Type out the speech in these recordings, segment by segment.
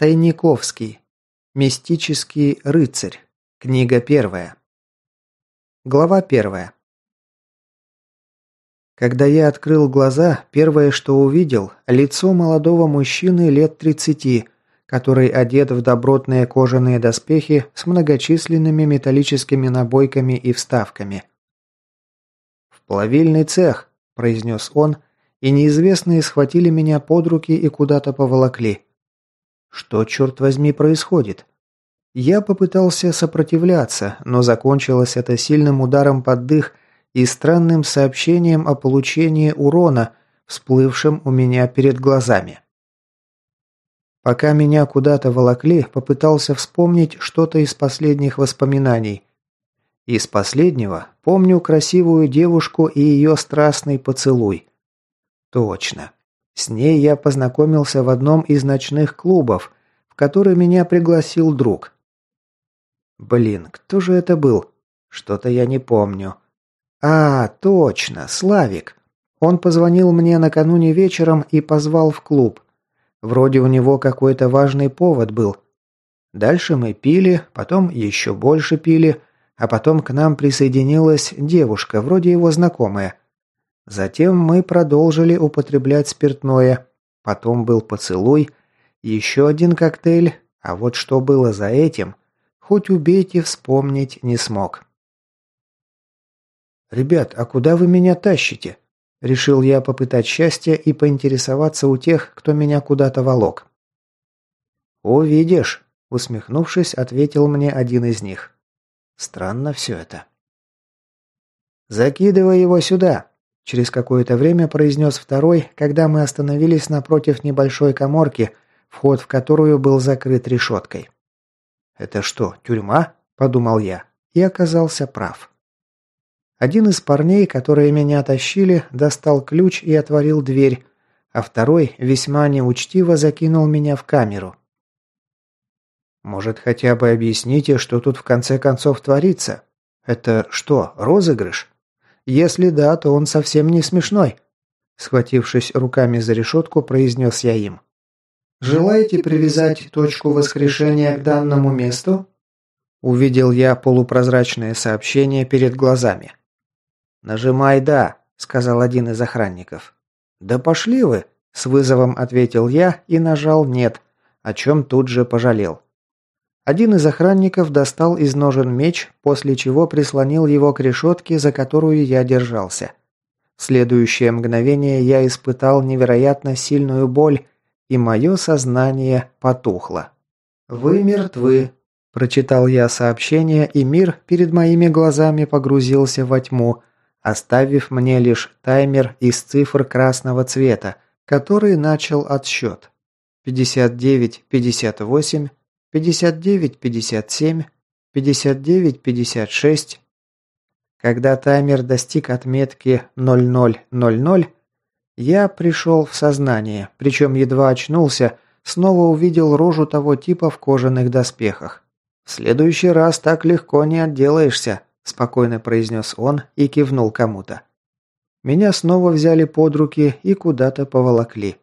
Тайниковский. Мистический рыцарь. Книга первая. Глава первая. Когда я открыл глаза, первое, что увидел – лицо молодого мужчины лет 30, который одет в добротные кожаные доспехи с многочисленными металлическими набойками и вставками. «В плавильный цех», – произнес он, и неизвестные схватили меня под руки и куда-то поволокли. Что, черт возьми, происходит? Я попытался сопротивляться, но закончилось это сильным ударом под дых и странным сообщением о получении урона, всплывшим у меня перед глазами. Пока меня куда-то волокли, попытался вспомнить что-то из последних воспоминаний. Из последнего помню красивую девушку и ее страстный поцелуй. Точно. С ней я познакомился в одном из ночных клубов, в который меня пригласил друг. Блин, кто же это был? Что-то я не помню. А, точно, Славик. Он позвонил мне накануне вечером и позвал в клуб. Вроде у него какой-то важный повод был. Дальше мы пили, потом еще больше пили, а потом к нам присоединилась девушка, вроде его знакомая. Затем мы продолжили употреблять спиртное. Потом был поцелуй, еще один коктейль, а вот что было за этим, хоть убейте, вспомнить не смог. «Ребят, а куда вы меня тащите?» Решил я попытать счастье и поинтересоваться у тех, кто меня куда-то волок. «Увидишь», — усмехнувшись, ответил мне один из них. Странно все это. «Закидывай его сюда», – через какое-то время произнес второй, когда мы остановились напротив небольшой коморки, вход в которую был закрыт решеткой. «Это что, тюрьма?» – подумал я, и оказался прав. Один из парней, которые меня тащили, достал ключ и отворил дверь, а второй весьма неучтиво закинул меня в камеру. «Может, хотя бы объясните, что тут в конце концов творится? Это что, розыгрыш? Если да, то он совсем не смешной», схватившись руками за решетку, произнес я им. «Желаете привязать точку воскрешения к данному месту?» Увидел я полупрозрачное сообщение перед глазами. «Нажимай «да», — сказал один из охранников. «Да пошли вы», — с вызовом ответил я и нажал «нет», о чем тут же пожалел. Один из охранников достал из ножен меч, после чего прислонил его к решетке, за которую я держался. В следующее мгновение я испытал невероятно сильную боль, и мое сознание потухло. «Вы мертвы», – прочитал я сообщение, и мир перед моими глазами погрузился во тьму, оставив мне лишь таймер из цифр красного цвета, который начал отсчет. 59, 58, 59, 57, 59, 56. Когда таймер достиг отметки 0000, я пришел в сознание, причем едва очнулся, снова увидел рожу того типа в кожаных доспехах. В следующий раз так легко не отделаешься спокойно произнес он и кивнул кому-то. Меня снова взяли под руки и куда-то поволокли.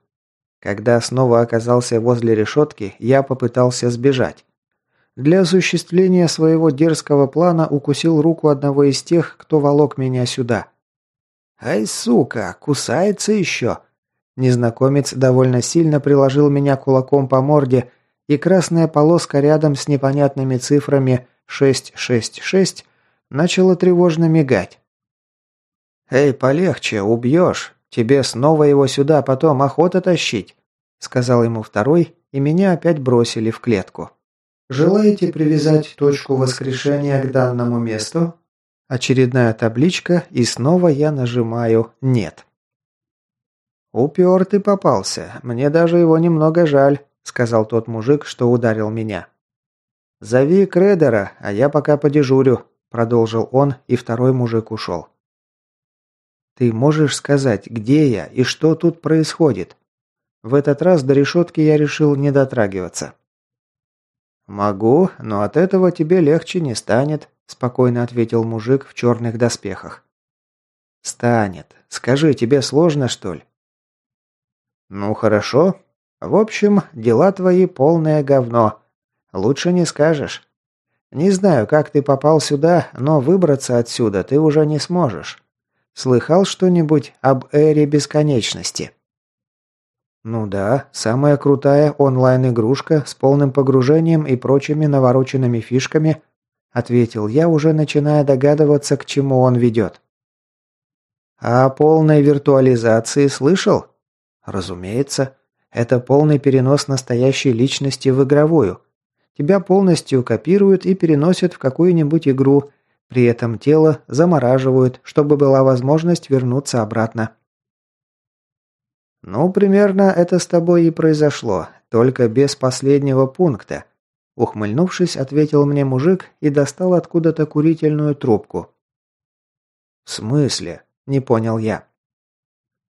Когда снова оказался возле решетки, я попытался сбежать. Для осуществления своего дерзкого плана укусил руку одного из тех, кто волок меня сюда. «Ай, сука, кусается еще!» Незнакомец довольно сильно приложил меня кулаком по морде, и красная полоска рядом с непонятными цифрами 666 начало тревожно мигать. «Эй, полегче, убьешь. Тебе снова его сюда потом охота тащить», сказал ему второй, и меня опять бросили в клетку. «Желаете привязать точку воскрешения к данному месту?» Очередная табличка, и снова я нажимаю «Нет». «Упертый попался. Мне даже его немного жаль», сказал тот мужик, что ударил меня. «Зови Кредера, а я пока подежурю. Продолжил он, и второй мужик ушел. «Ты можешь сказать, где я и что тут происходит?» В этот раз до решетки я решил не дотрагиваться. «Могу, но от этого тебе легче не станет», – спокойно ответил мужик в черных доспехах. «Станет. Скажи, тебе сложно, что ли?» «Ну хорошо. В общем, дела твои полное говно. Лучше не скажешь. Не знаю, как ты попал сюда, но выбраться отсюда ты уже не сможешь. Слыхал что-нибудь об эре бесконечности? Ну да, самая крутая онлайн-игрушка с полным погружением и прочими навороченными фишками, ответил я, уже начиная догадываться, к чему он ведет. А о полной виртуализации слышал? Разумеется. Это полный перенос настоящей личности в игровую. Тебя полностью копируют и переносят в какую-нибудь игру, при этом тело замораживают, чтобы была возможность вернуться обратно. «Ну, примерно это с тобой и произошло, только без последнего пункта», ухмыльнувшись, ответил мне мужик и достал откуда-то курительную трубку. «В смысле?» – не понял я.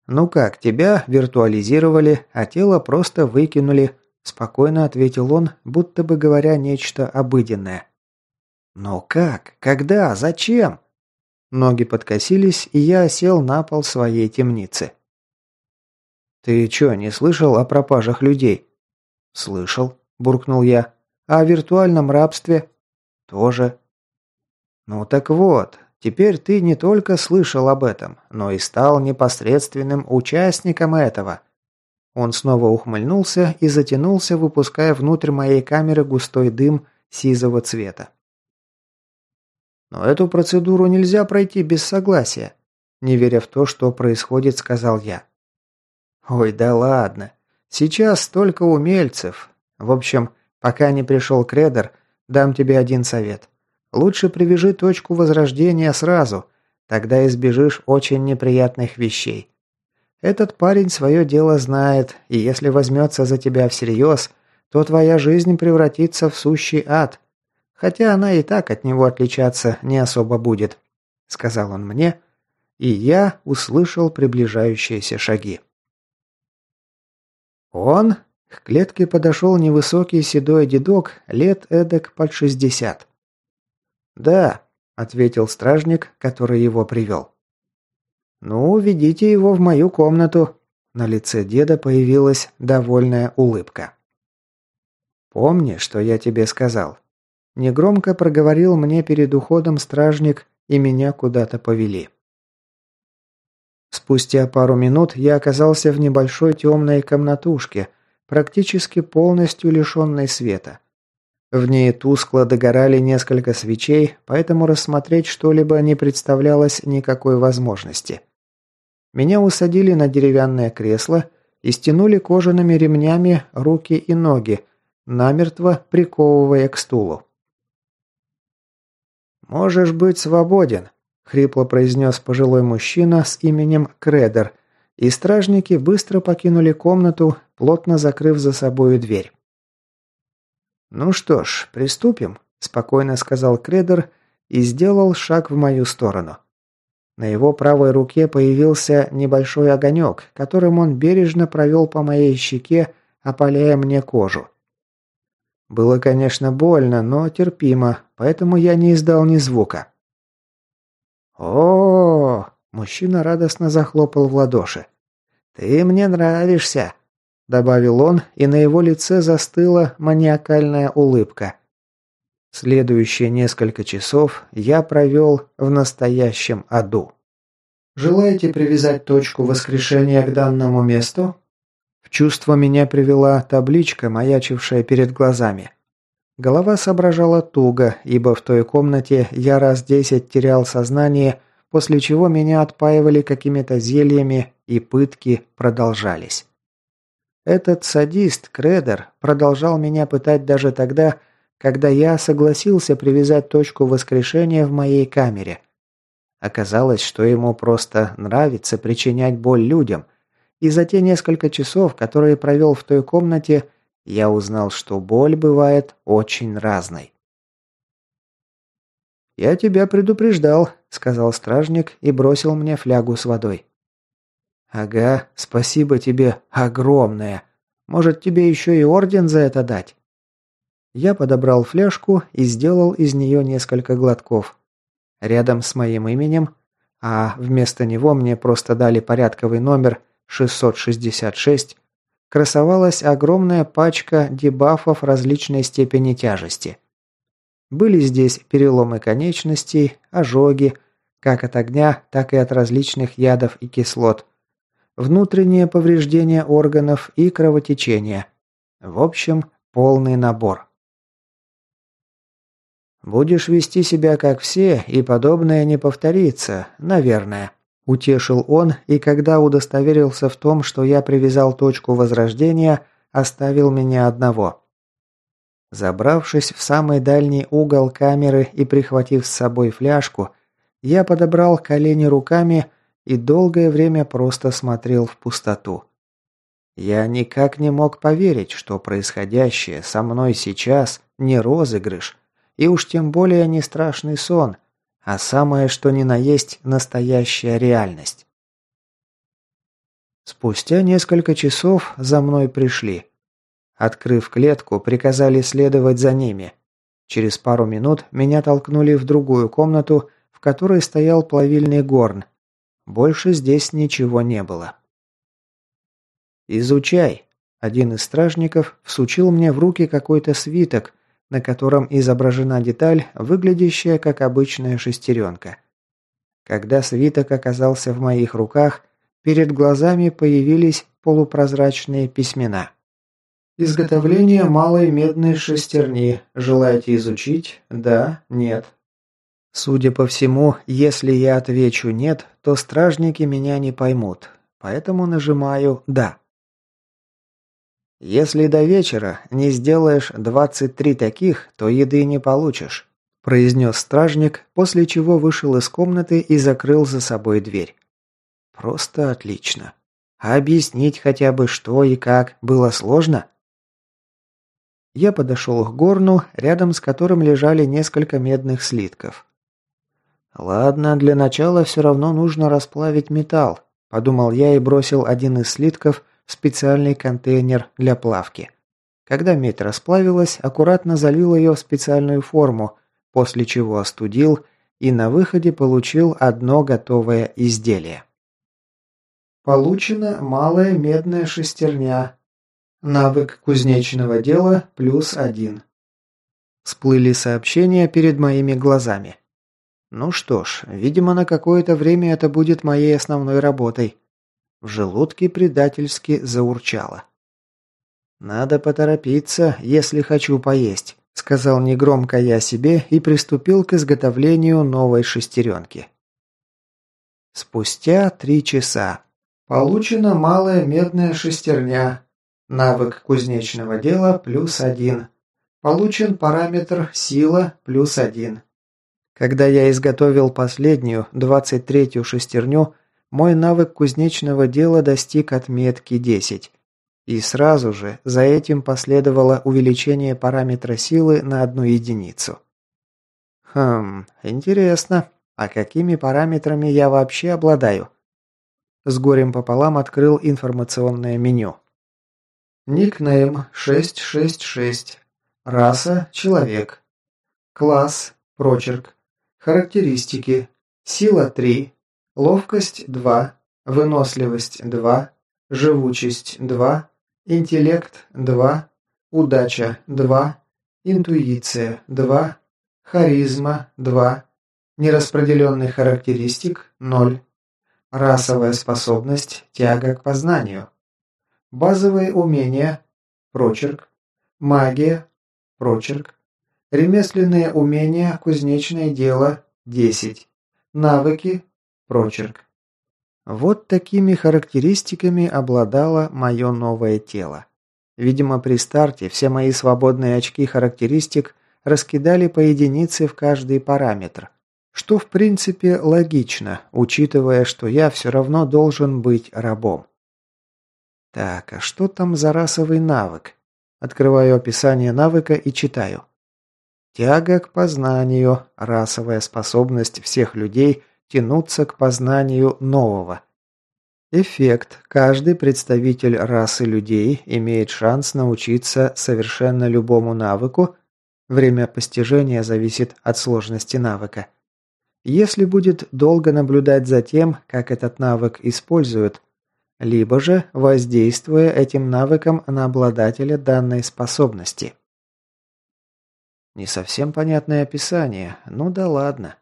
«Ну как, тебя виртуализировали, а тело просто выкинули», – спокойно ответил он, будто бы говоря нечто обыденное. «Но как? Когда? Зачем?» Ноги подкосились, и я сел на пол своей темницы. «Ты чё, не слышал о пропажах людей?» «Слышал», – буркнул я. «А о виртуальном рабстве?» «Тоже». «Ну так вот, теперь ты не только слышал об этом, но и стал непосредственным участником этого». Он снова ухмыльнулся и затянулся, выпуская внутрь моей камеры густой дым сизого цвета. «Но эту процедуру нельзя пройти без согласия», – не веря в то, что происходит, сказал я. Ой, да ладно. Сейчас столько умельцев. В общем, пока не пришел Кредер, дам тебе один совет. Лучше привяжи точку возрождения сразу, тогда избежишь очень неприятных вещей. Этот парень свое дело знает, и если возьмется за тебя всерьез, то твоя жизнь превратится в сущий ад. Хотя она и так от него отличаться не особо будет», — сказал он мне, и я услышал приближающиеся шаги. «Он?» К клетке подошел невысокий седой дедок, лет эдак под шестьдесят. «Да», — ответил стражник, который его привел. «Ну, ведите его в мою комнату». На лице деда появилась довольная улыбка. «Помни, что я тебе сказал». Негромко проговорил мне перед уходом стражник, и меня куда-то повели. Спустя пару минут я оказался в небольшой темной комнатушке, практически полностью лишенной света. В ней тускло догорали несколько свечей, поэтому рассмотреть что-либо не представлялось никакой возможности. Меня усадили на деревянное кресло и стянули кожаными ремнями руки и ноги, намертво приковывая к стулу. «Можешь быть свободен», хрипло произнес пожилой мужчина с именем Кредер, и стражники быстро покинули комнату, плотно закрыв за собою дверь. «Ну что ж, приступим», – спокойно сказал Кредер и сделал шаг в мою сторону. На его правой руке появился небольшой огонек, которым он бережно провел по моей щеке, опаляя мне кожу. Было, конечно, больно, но терпимо, поэтому я не издал ни звука о, Мужчина радостно захлопал в ладоши. «Ты мне нравишься!» Добавил он, и на его лице застыла маниакальная улыбка. Следующие несколько часов я провел в настоящем аду. Желаете привязать точку воскрешения к данному месту? В чувство меня привела табличка, маячившая перед глазами. Голова соображала туго, ибо в той комнате я раз десять терял сознание, после чего меня отпаивали какими-то зельями, и пытки продолжались. Этот садист, Кредер, продолжал меня пытать даже тогда, когда я согласился привязать точку воскрешения в моей камере. Оказалось, что ему просто нравится причинять боль людям, и за те несколько часов, которые провел в той комнате, я узнал, что боль бывает очень разной. «Я тебя предупреждал», — сказал стражник и бросил мне флягу с водой. «Ага, спасибо тебе огромное. Может, тебе еще и орден за это дать?» Я подобрал фляжку и сделал из нее несколько глотков. Рядом с моим именем, а вместо него мне просто дали порядковый номер 666, красовалась огромная пачка дебафов различной степени тяжести. Были здесь переломы конечностей, ожоги, как от огня, так и от различных ядов и кислот, внутреннее повреждение органов и кровотечение. В общем, полный набор. «Будешь вести себя как все, и подобное не повторится, наверное», – утешил он, и когда удостоверился в том, что я привязал точку возрождения, оставил меня одного. Забравшись в самый дальний угол камеры и прихватив с собой фляжку, я подобрал колени руками и долгое время просто смотрел в пустоту. Я никак не мог поверить, что происходящее со мной сейчас не розыгрыш, и уж тем более не страшный сон, а самое что ни на есть настоящая реальность. Спустя несколько часов за мной пришли. Открыв клетку, приказали следовать за ними. Через пару минут меня толкнули в другую комнату, в которой стоял плавильный горн. Больше здесь ничего не было. «Изучай», один из стражников всучил мне в руки какой-то свиток, на котором изображена деталь, выглядящая как обычная шестеренка. Когда свиток оказался в моих руках, перед глазами появились полупрозрачные письмена. «Изготовление малой медной шестерни. Желаете изучить? Да? Нет?» Судя по всему, если я отвечу «нет», то стражники меня не поймут. Поэтому нажимаю «да». «Если до вечера не сделаешь 23 таких, то еды не получишь», произнес стражник, после чего вышел из комнаты и закрыл за собой дверь. «Просто отлично. А объяснить хотя бы что и как было сложно?» Я подошел к горну, рядом с которым лежали несколько медных слитков. «Ладно, для начала все равно нужно расплавить металл», – подумал я и бросил один из слитков специальный контейнер для плавки. Когда медь расплавилась, аккуратно залил ее в специальную форму, после чего остудил и на выходе получил одно готовое изделие. Получена малая медная шестерня. Навык кузнечного дела плюс один. Всплыли сообщения перед моими глазами. Ну что ж, видимо, на какое-то время это будет моей основной работой. В желудке предательски заурчало. «Надо поторопиться, если хочу поесть», – сказал негромко я себе и приступил к изготовлению новой шестеренки. Спустя три часа. Получена малая медная шестерня. Навык кузнечного дела плюс один. Получен параметр сила плюс один. Когда я изготовил последнюю, двадцать третью шестерню, мой навык кузнечного дела достиг отметки 10. И сразу же за этим последовало увеличение параметра силы на одну единицу. Хм, интересно, а какими параметрами я вообще обладаю? С горем пополам открыл информационное меню. Никнейм 666. Раса – человек. Класс – прочерк. Характеристики. Сила 3, Ловкость – 2, выносливость – 2, живучесть – 2, интеллект – 2, удача – 2, интуиция – 2, харизма – 2, нераспределенный характеристик – 0, расовая способность – тяга к познанию, базовые умения – прочерк, магия – прочерк, ремесленные умения – кузнечное дело – 10, навыки Прочерк. Вот такими характеристиками обладало мое новое тело. Видимо, при старте все мои свободные очки характеристик раскидали по единице в каждый параметр. Что в принципе логично, учитывая, что я все равно должен быть рабом. Так, а что там за расовый навык? Открываю описание навыка и читаю. Тяга к познанию, расовая способность всех людей тянуться к познанию нового. Эффект. Каждый представитель расы людей имеет шанс научиться совершенно любому навыку. Время постижения зависит от сложности навыка. Если будет долго наблюдать за тем, как этот навык используют, либо же воздействуя этим навыком на обладателя данной способности. Не совсем понятное описание, ну да ладно.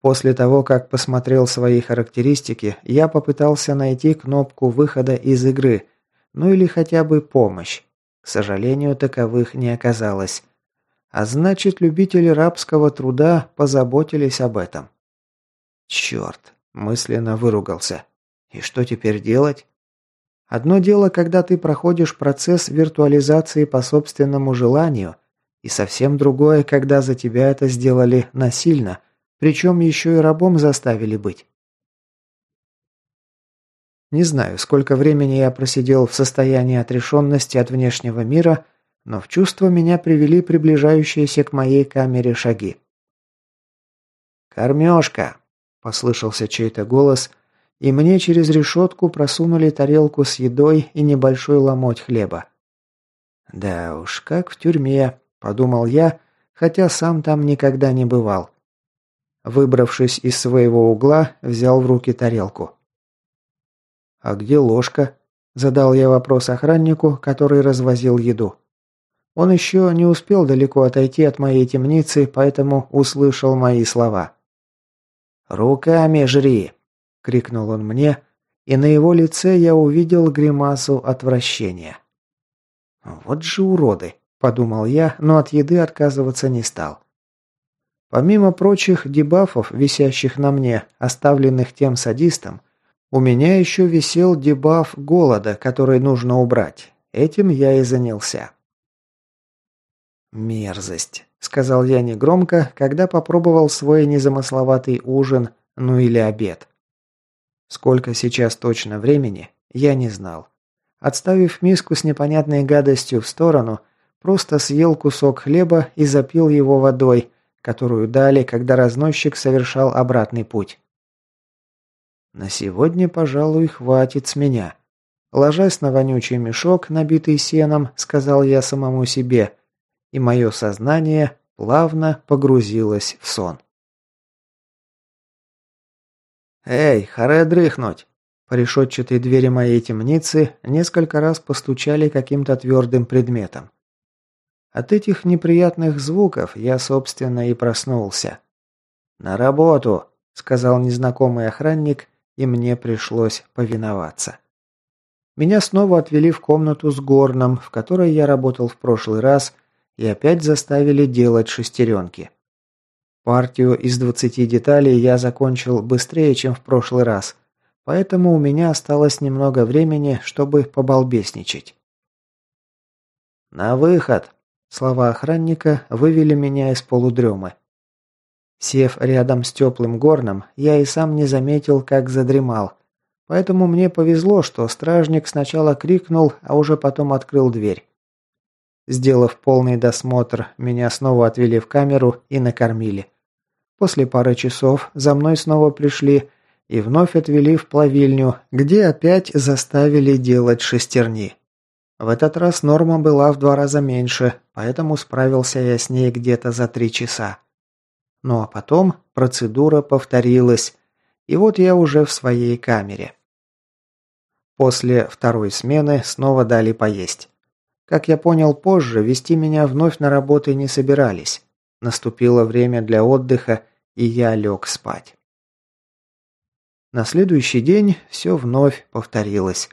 После того, как посмотрел свои характеристики, я попытался найти кнопку выхода из игры, ну или хотя бы помощь. К сожалению, таковых не оказалось. А значит, любители рабского труда позаботились об этом. Черт, мысленно выругался. И что теперь делать? Одно дело, когда ты проходишь процесс виртуализации по собственному желанию, и совсем другое, когда за тебя это сделали насильно, причем еще и рабом заставили быть. Не знаю, сколько времени я просидел в состоянии отрешенности от внешнего мира, но в чувство меня привели приближающиеся к моей камере шаги. «Кормежка!» – послышался чей-то голос, и мне через решетку просунули тарелку с едой и небольшой ломоть хлеба. «Да уж, как в тюрьме», – подумал я, хотя сам там никогда не бывал. Выбравшись из своего угла, взял в руки тарелку. «А где ложка?» – задал я вопрос охраннику, который развозил еду. Он еще не успел далеко отойти от моей темницы, поэтому услышал мои слова. «Руками жри!» – крикнул он мне, и на его лице я увидел гримасу отвращения. «Вот же уроды!» – подумал я, но от еды отказываться не стал. Помимо прочих дебафов, висящих на мне, оставленных тем садистом, у меня еще висел дебаф голода, который нужно убрать. Этим я и занялся. «Мерзость», — сказал я негромко, когда попробовал свой незамысловатый ужин, ну или обед. Сколько сейчас точно времени, я не знал. Отставив миску с непонятной гадостью в сторону, просто съел кусок хлеба и запил его водой, которую дали, когда разносчик совершал обратный путь. На сегодня, пожалуй, хватит с меня. Ложась на вонючий мешок, набитый сеном, сказал я самому себе, и мое сознание плавно погрузилось в сон. «Эй, харе дрыхнуть!» По решетчатой двери моей темницы несколько раз постучали каким-то твердым предметом. От этих неприятных звуков я, собственно, и проснулся. «На работу!» — сказал незнакомый охранник, и мне пришлось повиноваться. Меня снова отвели в комнату с горном, в которой я работал в прошлый раз, и опять заставили делать шестеренки. Партию из 20 деталей я закончил быстрее, чем в прошлый раз, поэтому у меня осталось немного времени, чтобы побалбесничать. «На выход!» Слова охранника вывели меня из полудремы. Сев рядом с теплым горном, я и сам не заметил, как задремал. Поэтому мне повезло, что стражник сначала крикнул, а уже потом открыл дверь. Сделав полный досмотр, меня снова отвели в камеру и накормили. После пары часов за мной снова пришли и вновь отвели в плавильню, где опять заставили делать шестерни. В этот раз норма была в два раза меньше, поэтому справился я с ней где-то за три часа. Ну а потом процедура повторилась, и вот я уже в своей камере. После второй смены снова дали поесть. Как я понял позже, вести меня вновь на работы не собирались. Наступило время для отдыха, и я лег спать. На следующий день все вновь повторилось.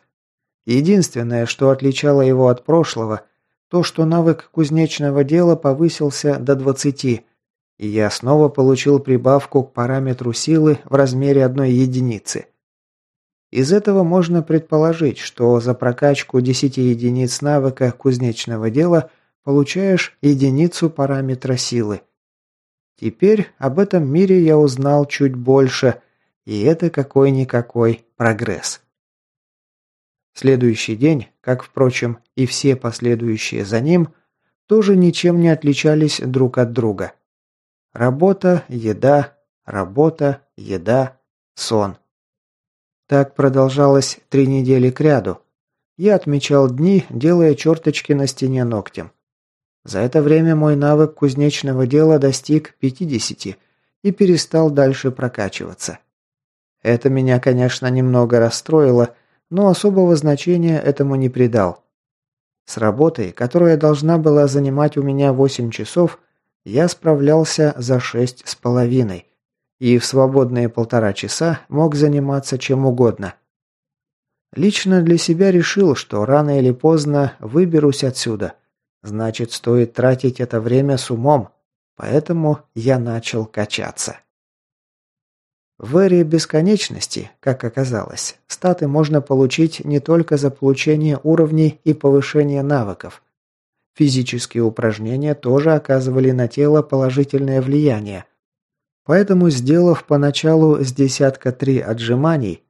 Единственное, что отличало его от прошлого, то, что навык кузнечного дела повысился до 20, и я снова получил прибавку к параметру силы в размере одной единицы. Из этого можно предположить, что за прокачку 10 единиц навыка кузнечного дела получаешь единицу параметра силы. Теперь об этом мире я узнал чуть больше, и это какой-никакой прогресс. Следующий день, как, впрочем, и все последующие за ним, тоже ничем не отличались друг от друга. Работа, еда, работа, еда, сон. Так продолжалось три недели кряду. Я отмечал дни, делая черточки на стене ногтем. За это время мой навык кузнечного дела достиг 50 и перестал дальше прокачиваться. Это меня, конечно, немного расстроило, но особого значения этому не придал. С работой, которая должна была занимать у меня 8 часов, я справлялся за шесть с половиной, и в свободные полтора часа мог заниматься чем угодно. Лично для себя решил, что рано или поздно выберусь отсюда. Значит, стоит тратить это время с умом. Поэтому я начал качаться. В эре бесконечности, как оказалось, статы можно получить не только за получение уровней и повышение навыков. Физические упражнения тоже оказывали на тело положительное влияние. Поэтому, сделав поначалу с десятка три отжиманий,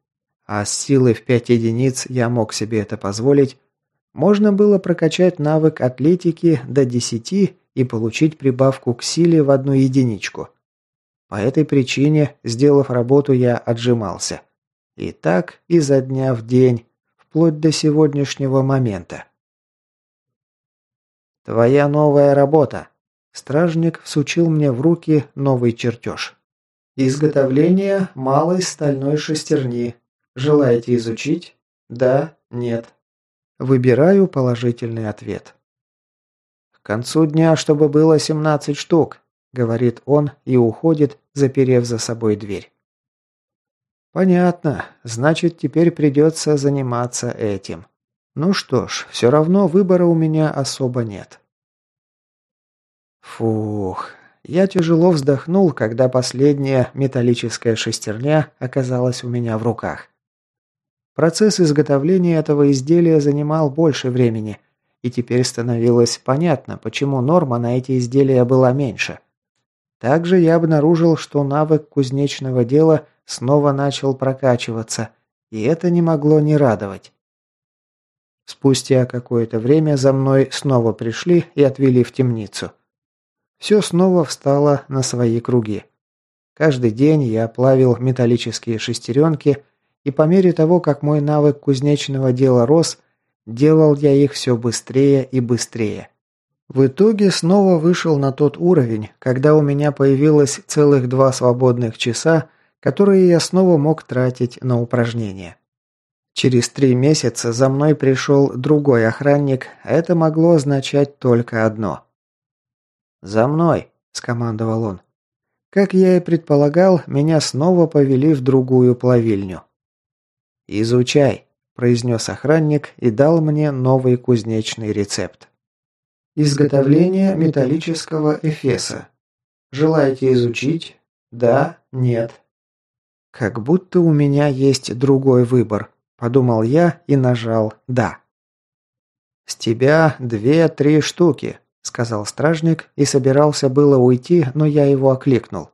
а с силой в пять единиц я мог себе это позволить, можно было прокачать навык атлетики до 10 и получить прибавку к силе в одну единичку. По этой причине, сделав работу, я отжимался. И так изо дня в день, вплоть до сегодняшнего момента. «Твоя новая работа!» Стражник всучил мне в руки новый чертеж. «Изготовление малой стальной шестерни. Желаете изучить? Да? Нет?» Выбираю положительный ответ. «К концу дня, чтобы было 17 штук говорит он и уходит, заперев за собой дверь. Понятно. Значит, теперь придется заниматься этим. Ну что ж, все равно выбора у меня особо нет. Фух. Я тяжело вздохнул, когда последняя металлическая шестерня оказалась у меня в руках. Процесс изготовления этого изделия занимал больше времени, и теперь становилось понятно, почему норма на эти изделия была меньше. Также я обнаружил, что навык кузнечного дела снова начал прокачиваться, и это не могло не радовать. Спустя какое-то время за мной снова пришли и отвели в темницу. Все снова встало на свои круги. Каждый день я плавил металлические шестеренки, и по мере того, как мой навык кузнечного дела рос, делал я их все быстрее и быстрее. В итоге снова вышел на тот уровень, когда у меня появилось целых два свободных часа, которые я снова мог тратить на упражнения. Через три месяца за мной пришел другой охранник, а это могло означать только одно. «За мной!» – скомандовал он. Как я и предполагал, меня снова повели в другую плавильню. «Изучай», – произнес охранник и дал мне новый кузнечный рецепт. Изготовление металлического эфеса. Желаете изучить? Да? Нет? Как будто у меня есть другой выбор, подумал я и нажал «да». «С тебя две-три штуки», — сказал стражник и собирался было уйти, но я его окликнул.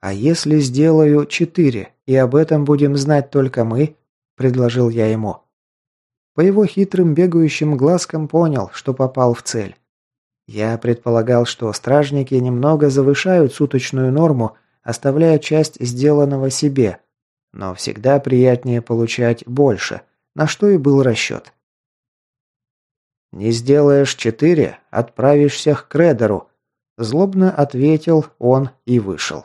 «А если сделаю четыре, и об этом будем знать только мы?» – предложил я ему. По его хитрым бегающим глазкам понял, что попал в цель. Я предполагал, что стражники немного завышают суточную норму, оставляя часть сделанного себе, но всегда приятнее получать больше, на что и был расчет. «Не сделаешь четыре, отправишься к Кредеру», – злобно ответил он и вышел.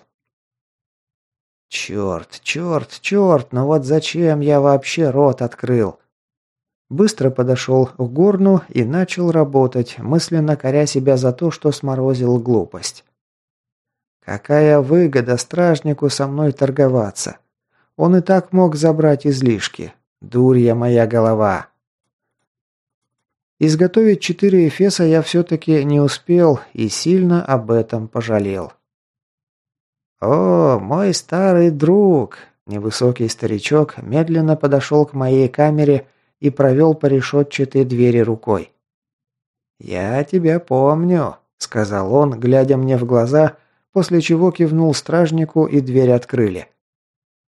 «Черт, черт, черт, но вот зачем я вообще рот открыл? Быстро подошел к горну и начал работать, мысленно коря себя за то, что сморозил глупость. Какая выгода стражнику со мной торговаться? Он и так мог забрать излишки. Дурья моя голова. Изготовить четыре эфеса я все-таки не успел и сильно об этом пожалел. «О, мой старый друг!» Невысокий старичок медленно подошел к моей камере и провел по решетчатой двери рукой. «Я тебя помню», — сказал он, глядя мне в глаза, после чего кивнул стражнику и дверь открыли.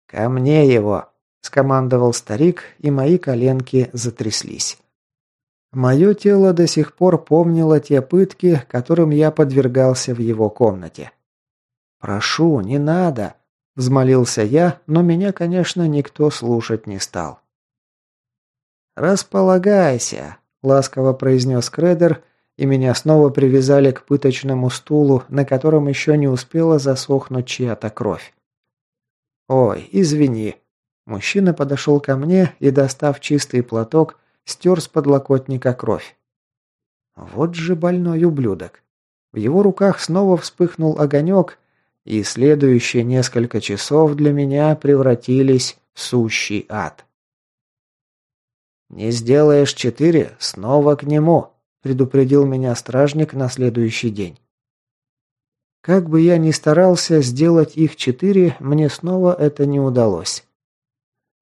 «Ко мне его», — скомандовал старик, и мои коленки затряслись. Мое тело до сих пор помнило те пытки, которым я подвергался в его комнате. «Прошу, не надо», — взмолился я, но меня, конечно, никто слушать не стал. «Располагайся», – ласково произнес Кредер, и меня снова привязали к пыточному стулу, на котором еще не успела засохнуть чья-то кровь. «Ой, извини». Мужчина подошел ко мне и, достав чистый платок, стер с подлокотника кровь. Вот же больной ублюдок. В его руках снова вспыхнул огонек, и следующие несколько часов для меня превратились в сущий ад. «Не сделаешь четыре, снова к нему», – предупредил меня стражник на следующий день. Как бы я ни старался сделать их четыре, мне снова это не удалось.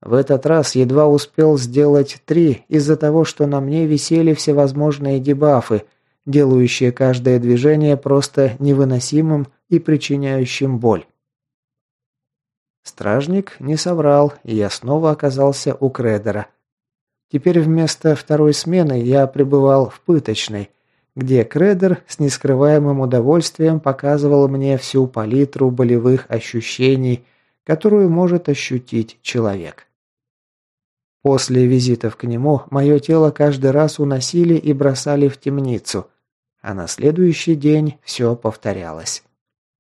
В этот раз едва успел сделать три из-за того, что на мне висели всевозможные дебафы, делающие каждое движение просто невыносимым и причиняющим боль. Стражник не соврал, и я снова оказался у Кредера. Теперь вместо второй смены я пребывал в пыточной, где Кредер с нескрываемым удовольствием показывал мне всю палитру болевых ощущений, которую может ощутить человек. После визитов к нему мое тело каждый раз уносили и бросали в темницу, а на следующий день все повторялось.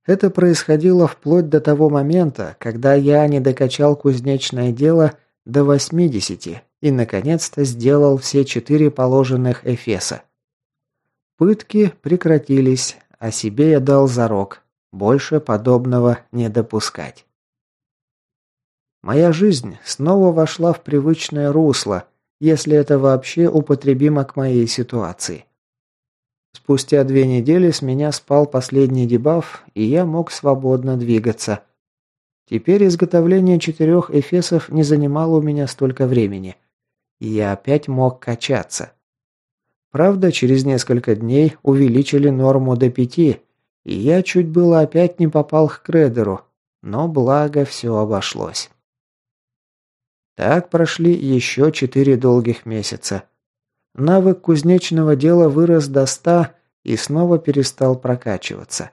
Это происходило вплоть до того момента, когда я не докачал кузнечное дело до 80 и, наконец-то, сделал все четыре положенных Эфеса. Пытки прекратились, а себе я дал зарок больше подобного не допускать. Моя жизнь снова вошла в привычное русло, если это вообще употребимо к моей ситуации. Спустя две недели с меня спал последний дебаф, и я мог свободно двигаться. Теперь изготовление четырех эфесов не занимало у меня столько времени, и я опять мог качаться. Правда, через несколько дней увеличили норму до пяти, и я чуть было опять не попал к Кредеру, но благо все обошлось. Так прошли еще четыре долгих месяца. Навык кузнечного дела вырос до ста и снова перестал прокачиваться.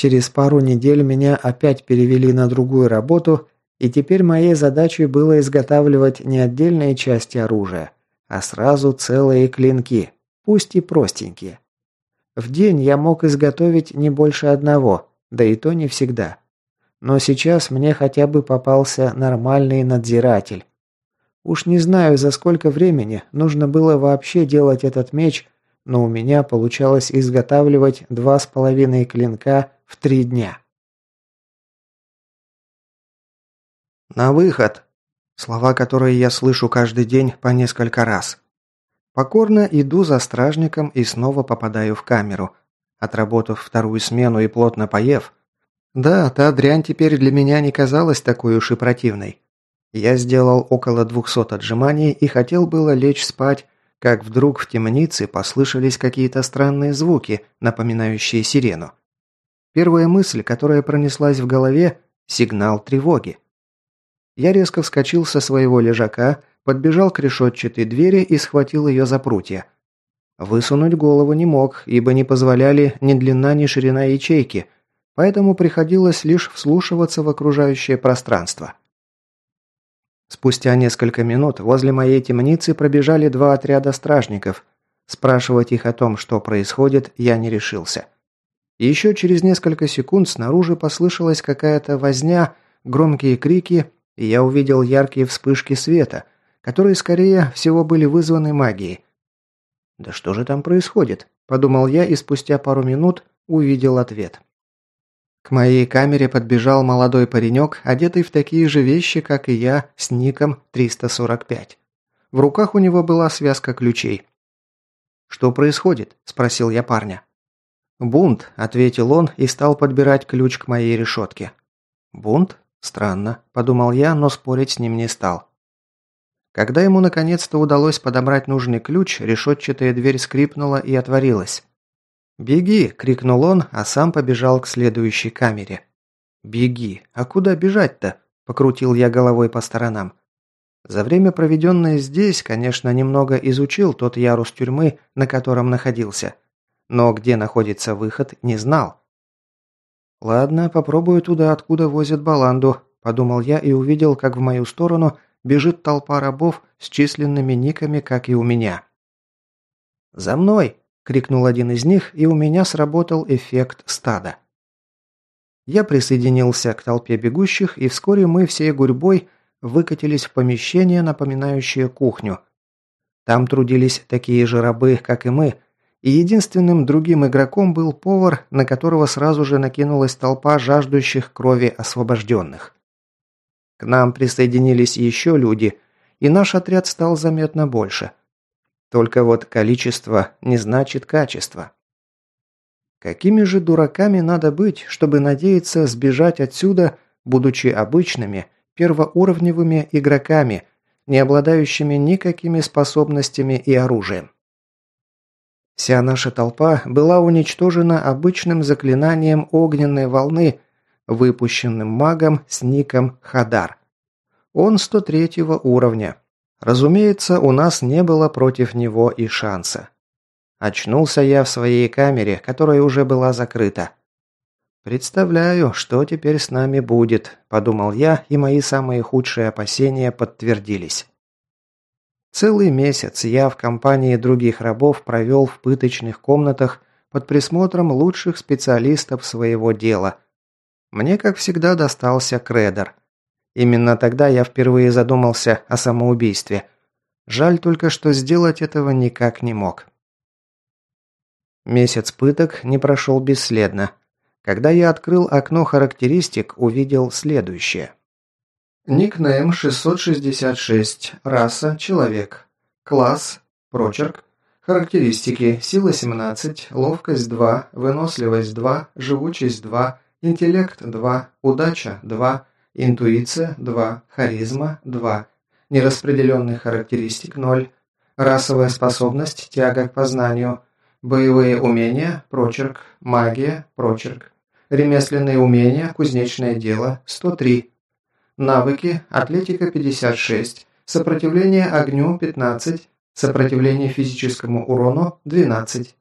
Через пару недель меня опять перевели на другую работу, и теперь моей задачей было изготавливать не отдельные части оружия, а сразу целые клинки, пусть и простенькие. В день я мог изготовить не больше одного, да и то не всегда. Но сейчас мне хотя бы попался нормальный надзиратель, Уж не знаю, за сколько времени нужно было вообще делать этот меч, но у меня получалось изготавливать два с половиной клинка в три дня. «На выход!» Слова, которые я слышу каждый день по несколько раз. Покорно иду за стражником и снова попадаю в камеру. Отработав вторую смену и плотно поев, да, та дрянь теперь для меня не казалась такой уж и противной. Я сделал около двухсот отжиманий и хотел было лечь спать, как вдруг в темнице послышались какие-то странные звуки, напоминающие сирену. Первая мысль, которая пронеслась в голове – сигнал тревоги. Я резко вскочил со своего лежака, подбежал к решетчатой двери и схватил ее за прутья. Высунуть голову не мог, ибо не позволяли ни длина, ни ширина ячейки, поэтому приходилось лишь вслушиваться в окружающее пространство. Спустя несколько минут возле моей темницы пробежали два отряда стражников. Спрашивать их о том, что происходит, я не решился. Еще через несколько секунд снаружи послышалась какая-то возня, громкие крики, и я увидел яркие вспышки света, которые, скорее всего, были вызваны магией. «Да что же там происходит?» – подумал я и спустя пару минут увидел ответ. К моей камере подбежал молодой паренек, одетый в такие же вещи, как и я, с ником 345. В руках у него была связка ключей. «Что происходит?» – спросил я парня. «Бунт», – ответил он и стал подбирать ключ к моей решетке. «Бунт? Странно», – подумал я, но спорить с ним не стал. Когда ему наконец-то удалось подобрать нужный ключ, решетчатая дверь скрипнула и отворилась. «Беги!» – крикнул он, а сам побежал к следующей камере. «Беги! А куда бежать-то?» – покрутил я головой по сторонам. За время, проведенное здесь, конечно, немного изучил тот ярус тюрьмы, на котором находился. Но где находится выход, не знал. «Ладно, попробую туда, откуда возят баланду», – подумал я и увидел, как в мою сторону бежит толпа рабов с численными никами, как и у меня. «За мной!» – крикнул один из них, и у меня сработал эффект стада. Я присоединился к толпе бегущих, и вскоре мы всей гурьбой выкатились в помещение, напоминающее кухню. Там трудились такие же рабы, как и мы, и единственным другим игроком был повар, на которого сразу же накинулась толпа жаждущих крови освобожденных. К нам присоединились еще люди, и наш отряд стал заметно больше. Только вот количество не значит качество. Какими же дураками надо быть, чтобы надеяться сбежать отсюда, будучи обычными, первоуровневыми игроками, не обладающими никакими способностями и оружием? Вся наша толпа была уничтожена обычным заклинанием огненной волны, выпущенным магом с ником Хадар. Он 103 уровня. Разумеется, у нас не было против него и шанса. Очнулся я в своей камере, которая уже была закрыта. «Представляю, что теперь с нами будет», – подумал я, и мои самые худшие опасения подтвердились. Целый месяц я в компании других рабов провел в пыточных комнатах под присмотром лучших специалистов своего дела. Мне, как всегда, достался кредер. Именно тогда я впервые задумался о самоубийстве. Жаль только, что сделать этого никак не мог. Месяц пыток не прошел бесследно. Когда я открыл окно характеристик, увидел следующее. Никнейм 666. Раса – человек. Класс – прочерк. Характеристики – сила 17, ловкость 2, выносливость 2, живучесть 2, интеллект 2, удача 2, интуиция 2, харизма 2, нераспределенных характеристик 0, расовая способность, тяга к познанию, боевые умения, прочерк, магия, прочерк, ремесленные умения, кузнечное дело 103, Навыки. Атлетика 56. Сопротивление огню 15. Сопротивление физическому урону 12.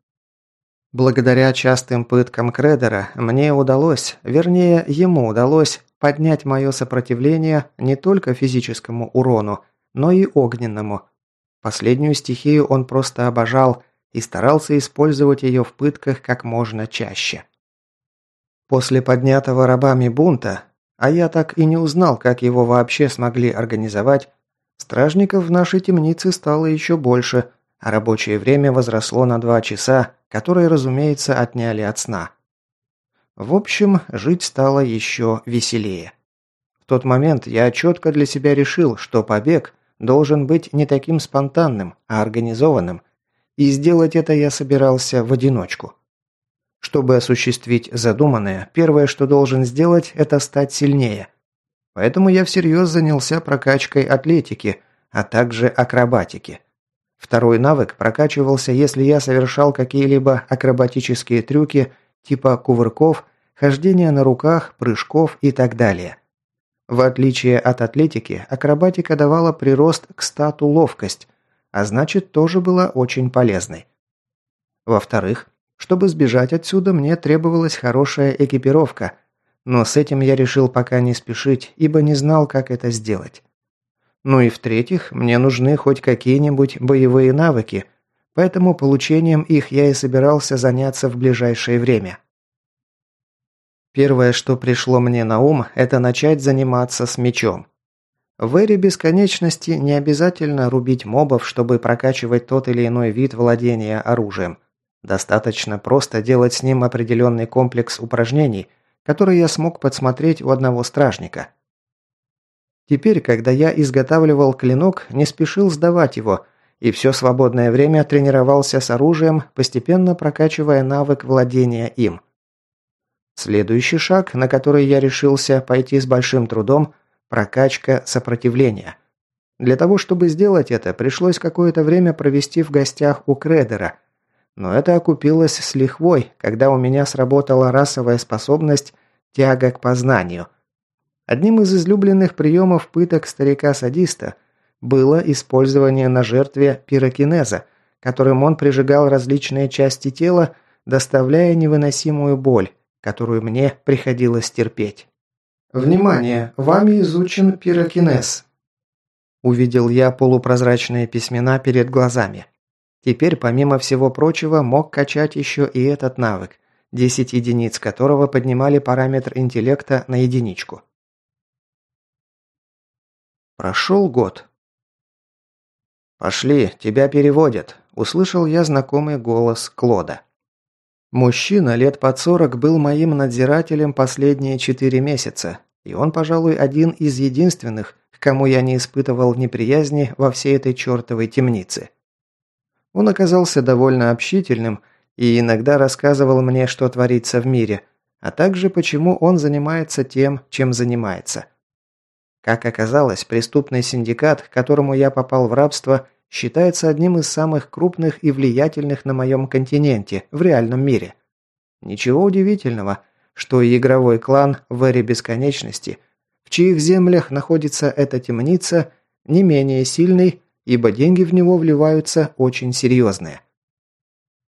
Благодаря частым пыткам Кредера мне удалось, вернее, ему удалось поднять мое сопротивление не только физическому урону, но и огненному. Последнюю стихию он просто обожал и старался использовать ее в пытках как можно чаще. После поднятого рабами бунта а я так и не узнал, как его вообще смогли организовать, стражников в нашей темнице стало еще больше, а рабочее время возросло на два часа, которые, разумеется, отняли от сна. В общем, жить стало еще веселее. В тот момент я четко для себя решил, что побег должен быть не таким спонтанным, а организованным, и сделать это я собирался в одиночку. Чтобы осуществить задуманное, первое, что должен сделать, это стать сильнее. Поэтому я всерьез занялся прокачкой атлетики, а также акробатики. Второй навык прокачивался, если я совершал какие-либо акробатические трюки типа кувырков, хождения на руках, прыжков и так далее. В отличие от атлетики, акробатика давала прирост к стату ловкость, а значит тоже была очень полезной. Во-вторых, чтобы сбежать отсюда, мне требовалась хорошая экипировка, но с этим я решил пока не спешить, ибо не знал, как это сделать. Ну и в-третьих, мне нужны хоть какие-нибудь боевые навыки, поэтому получением их я и собирался заняться в ближайшее время. Первое, что пришло мне на ум, это начать заниматься с мечом. В эре бесконечности не обязательно рубить мобов, чтобы прокачивать тот или иной вид владения оружием – Достаточно просто делать с ним определенный комплекс упражнений, которые я смог подсмотреть у одного стражника. Теперь, когда я изготавливал клинок, не спешил сдавать его, и все свободное время тренировался с оружием, постепенно прокачивая навык владения им. Следующий шаг, на который я решился пойти с большим трудом – прокачка сопротивления. Для того, чтобы сделать это, пришлось какое-то время провести в гостях у Кредера – но это окупилось с лихвой, когда у меня сработала расовая способность тяга к познанию. Одним из излюбленных приемов пыток старика-садиста было использование на жертве пирокинеза, которым он прижигал различные части тела, доставляя невыносимую боль, которую мне приходилось терпеть. «Внимание! Вами изучен пирокинез!» Увидел я полупрозрачные письмена перед глазами. Теперь, помимо всего прочего, мог качать еще и этот навык, 10 единиц которого поднимали параметр интеллекта на единичку. Прошел год. «Пошли, тебя переводят», – услышал я знакомый голос Клода. Мужчина лет под сорок был моим надзирателем последние четыре месяца, и он, пожалуй, один из единственных, к кому я не испытывал неприязни во всей этой чертовой темнице. Он оказался довольно общительным и иногда рассказывал мне, что творится в мире, а также почему он занимается тем, чем занимается. Как оказалось, преступный синдикат, к которому я попал в рабство, считается одним из самых крупных и влиятельных на моем континенте, в реальном мире. Ничего удивительного, что игровой клан в эре бесконечности, в чьих землях находится эта темница, не менее сильный, ибо деньги в него вливаются очень серьезные.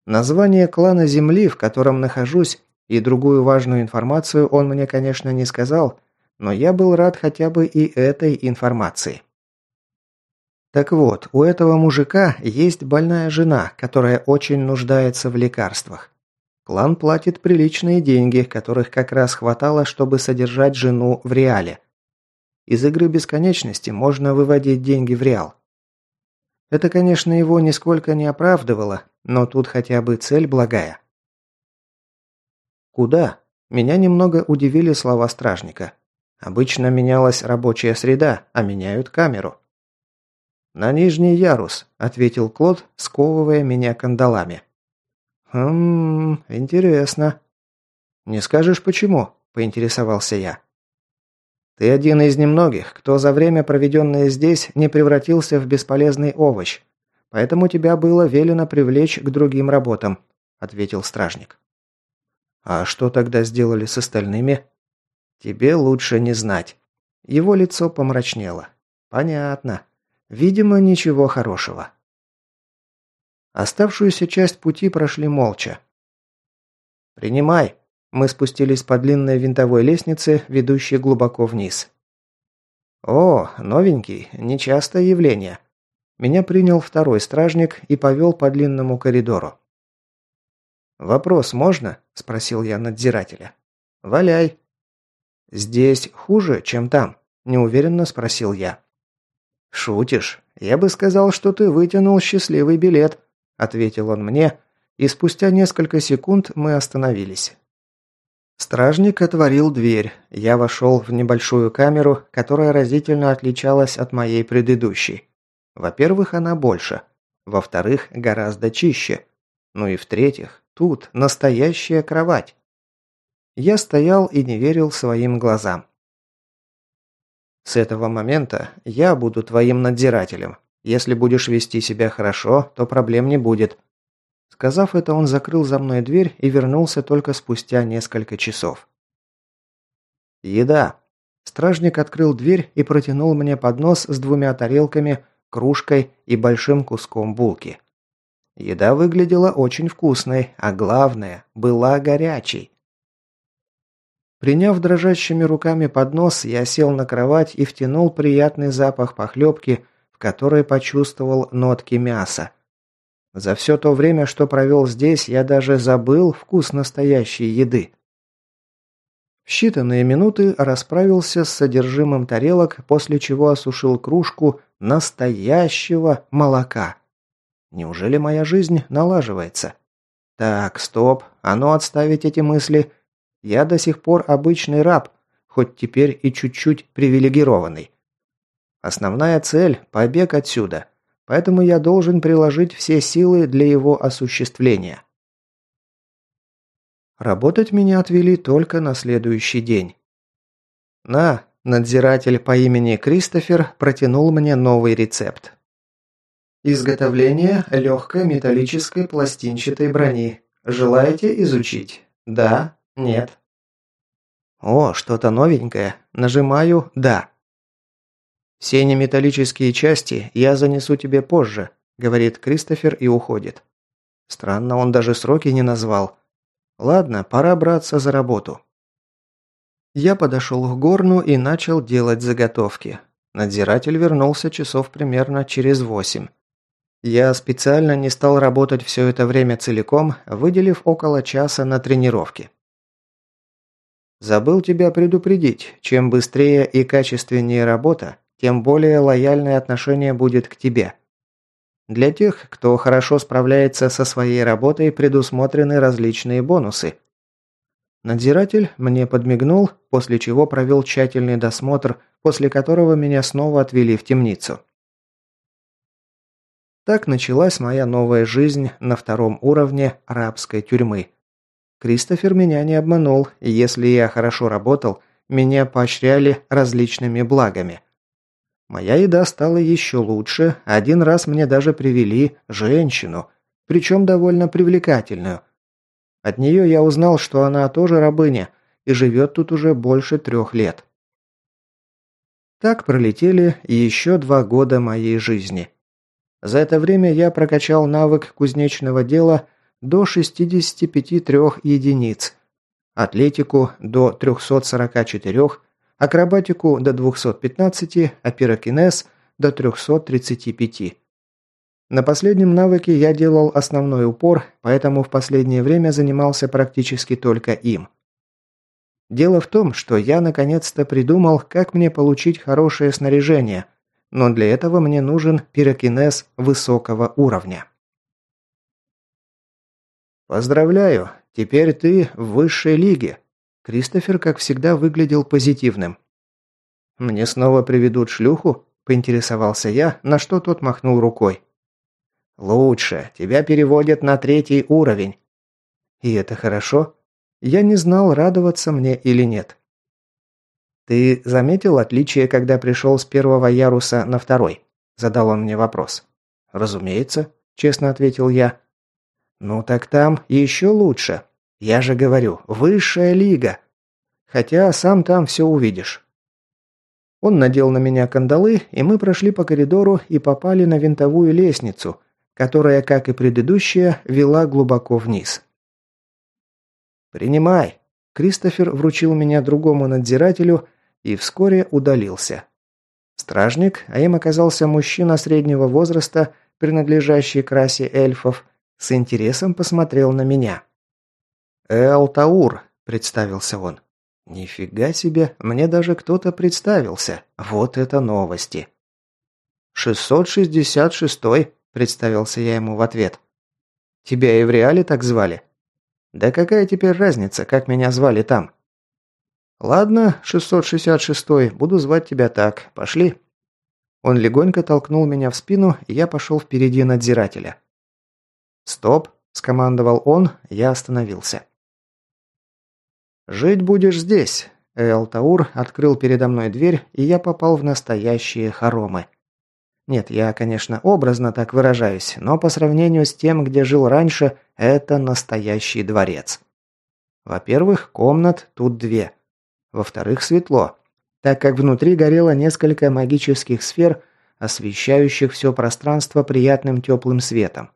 Название клана Земли, в котором нахожусь, и другую важную информацию он мне, конечно, не сказал, но я был рад хотя бы и этой информации. Так вот, у этого мужика есть больная жена, которая очень нуждается в лекарствах. Клан платит приличные деньги, которых как раз хватало, чтобы содержать жену в реале. Из игры бесконечности можно выводить деньги в реал. Это, конечно, его нисколько не оправдывало, но тут хотя бы цель благая. «Куда?» Меня немного удивили слова стражника. Обычно менялась рабочая среда, а меняют камеру. «На нижний ярус», – ответил Клод, сковывая меня кандалами. «Хм, интересно». «Не скажешь, почему?» – поинтересовался я. «Ты один из немногих, кто за время, проведенное здесь, не превратился в бесполезный овощ, поэтому тебя было велено привлечь к другим работам», – ответил стражник. А что тогда сделали с остальными? Тебе лучше не знать. Его лицо помрачнело. Понятно. Видимо, ничего хорошего. Оставшуюся часть пути прошли молча. «Принимай!» Мы спустились по длинной винтовой лестнице, ведущей глубоко вниз. «О, новенький, нечастое явление». Меня принял второй стражник и повел по длинному коридору. «Вопрос можно?» – спросил я надзирателя. «Валяй». «Здесь хуже, чем там?» – неуверенно спросил я. «Шутишь? Я бы сказал, что ты вытянул счастливый билет», – ответил он мне, и спустя несколько секунд мы остановились. Стражник отворил дверь. Я вошел в небольшую камеру, которая разительно отличалась от моей предыдущей. Во-первых, она больше. Во-вторых, гораздо чище. Ну и в-третьих, Тут настоящая кровать. Я стоял и не верил своим глазам. С этого момента я буду твоим надзирателем. Если будешь вести себя хорошо, то проблем не будет. Сказав это, он закрыл за мной дверь и вернулся только спустя несколько часов. Еда. Стражник открыл дверь и протянул мне поднос с двумя тарелками, кружкой и большим куском булки. Еда выглядела очень вкусной, а главное, была горячей. Приняв дрожащими руками поднос, я сел на кровать и втянул приятный запах похлебки, в которой почувствовал нотки мяса. За все то время, что провел здесь, я даже забыл вкус настоящей еды. В считанные минуты расправился с содержимым тарелок, после чего осушил кружку настоящего молока. Неужели моя жизнь налаживается? Так, стоп, а ну отставить эти мысли. Я до сих пор обычный раб, хоть теперь и чуть-чуть привилегированный. Основная цель – побег отсюда, поэтому я должен приложить все силы для его осуществления. Работать меня отвели только на следующий день. На, надзиратель по имени Кристофер протянул мне новый рецепт. Изготовление легкой металлической пластинчатой брони. Желаете изучить? Да? Нет? О, что-то новенькое. Нажимаю «Да». «Все неметаллические части я занесу тебе позже», — говорит Кристофер и уходит. Странно, он даже сроки не назвал. Ладно, пора браться за работу. Я подошел к горну и начал делать заготовки. Надзиратель вернулся часов примерно через восемь. Я специально не стал работать все это время целиком, выделив около часа на тренировки. Забыл тебя предупредить, чем быстрее и качественнее работа, тем более лояльное отношение будет к тебе. Для тех, кто хорошо справляется со своей работой, предусмотрены различные бонусы. Надзиратель мне подмигнул, после чего провел тщательный досмотр, после которого меня снова отвели в темницу. Так началась моя новая жизнь на втором уровне рабской тюрьмы. Кристофер меня не обманул, и если я хорошо работал, меня поощряли различными благами. Моя еда стала еще лучше, один раз мне даже привели женщину, причем довольно привлекательную. От нее я узнал, что она тоже рабыня и живет тут уже больше трех лет. Так пролетели еще два года моей жизни. За это время я прокачал навык кузнечного дела до 65 единиц, атлетику до 344, акробатику до 215, а пирокинез до 335. На последнем навыке я делал основной упор, поэтому в последнее время занимался практически только им. Дело в том, что я наконец-то придумал, как мне получить хорошее снаряжение, но для этого мне нужен пирокинез высокого уровня. «Поздравляю, теперь ты в высшей лиге», Кристофер, как всегда, выглядел позитивным. «Мне снова приведут шлюху?» – поинтересовался я, на что тот махнул рукой. «Лучше. Тебя переводят на третий уровень». «И это хорошо?» Я не знал, радоваться мне или нет. «Ты заметил отличие, когда пришел с первого яруса на второй?» – задал он мне вопрос. «Разумеется», – честно ответил я. «Ну так там еще лучше. Я же говорю, высшая лига. Хотя сам там все увидишь. Он надел на меня кандалы, и мы прошли по коридору и попали на винтовую лестницу, которая, как и предыдущая, вела глубоко вниз. «Принимай!» Кристофер вручил меня другому надзирателю и вскоре удалился. Стражник, а им оказался мужчина среднего возраста, принадлежащий к расе эльфов, с интересом посмотрел на меня. «Эл Таур», – представился он. «Нифига себе, мне даже кто-то представился. Вот это новости!» «Шестьсот шестьдесят шестой», – представился я ему в ответ. «Тебя и в реале так звали?» «Да какая теперь разница, как меня звали там?» «Ладно, 666-й, буду звать тебя так. Пошли». Он легонько толкнул меня в спину, и я пошел впереди надзирателя. «Стоп!» – скомандовал он, я остановился. «Жить будешь здесь». Эл-Таур открыл передо мной дверь, и я попал в настоящие хоромы. Нет, я, конечно, образно так выражаюсь, но по сравнению с тем, где жил раньше, это настоящий дворец. Во-первых, комнат тут две. Во-вторых, светло, так как внутри горело несколько магических сфер, освещающих все пространство приятным теплым светом.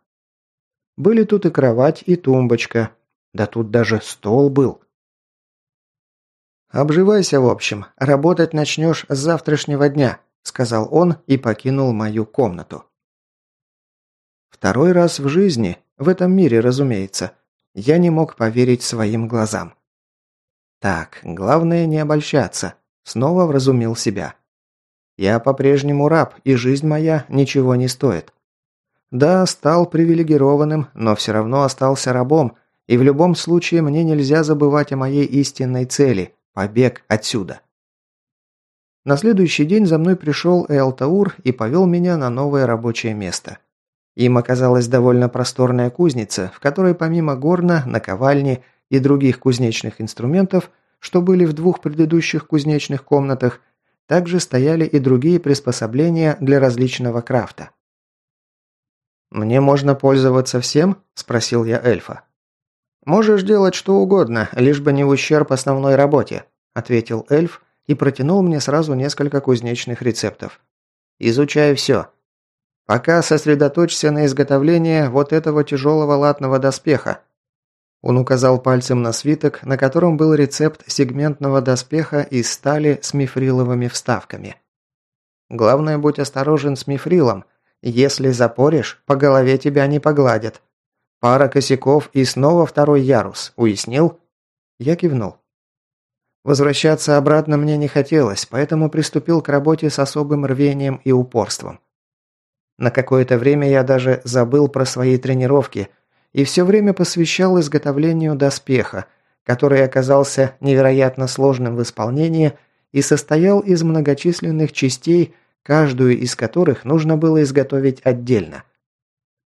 Были тут и кровать, и тумбочка. Да тут даже стол был. «Обживайся, в общем. Работать начнешь с завтрашнего дня», – сказал он и покинул мою комнату. Второй раз в жизни, в этом мире, разумеется, я не мог поверить своим глазам. Так, главное не обольщаться. Снова вразумил себя. Я по-прежнему раб, и жизнь моя ничего не стоит. Да, стал привилегированным, но все равно остался рабом, и в любом случае мне нельзя забывать о моей истинной цели Побег отсюда. На следующий день за мной пришел Элтаур и повел меня на новое рабочее место. Им оказалась довольно просторная кузница, в которой помимо горна, наковальни и других кузнечных инструментов, что были в двух предыдущих кузнечных комнатах, также стояли и другие приспособления для различного крафта. «Мне можно пользоваться всем?» – спросил я эльфа. «Можешь делать что угодно, лишь бы не в ущерб основной работе», ответил эльф и протянул мне сразу несколько кузнечных рецептов. «Изучай все. Пока сосредоточься на изготовлении вот этого тяжелого латного доспеха». Он указал пальцем на свиток, на котором был рецепт сегментного доспеха из стали с мифриловыми вставками. «Главное, будь осторожен с мифрилом. Если запоришь, по голове тебя не погладят. Пара косяков и снова второй ярус. Уяснил?» Я кивнул. Возвращаться обратно мне не хотелось, поэтому приступил к работе с особым рвением и упорством. На какое-то время я даже забыл про свои тренировки и все время посвящал изготовлению доспеха, который оказался невероятно сложным в исполнении и состоял из многочисленных частей, каждую из которых нужно было изготовить отдельно.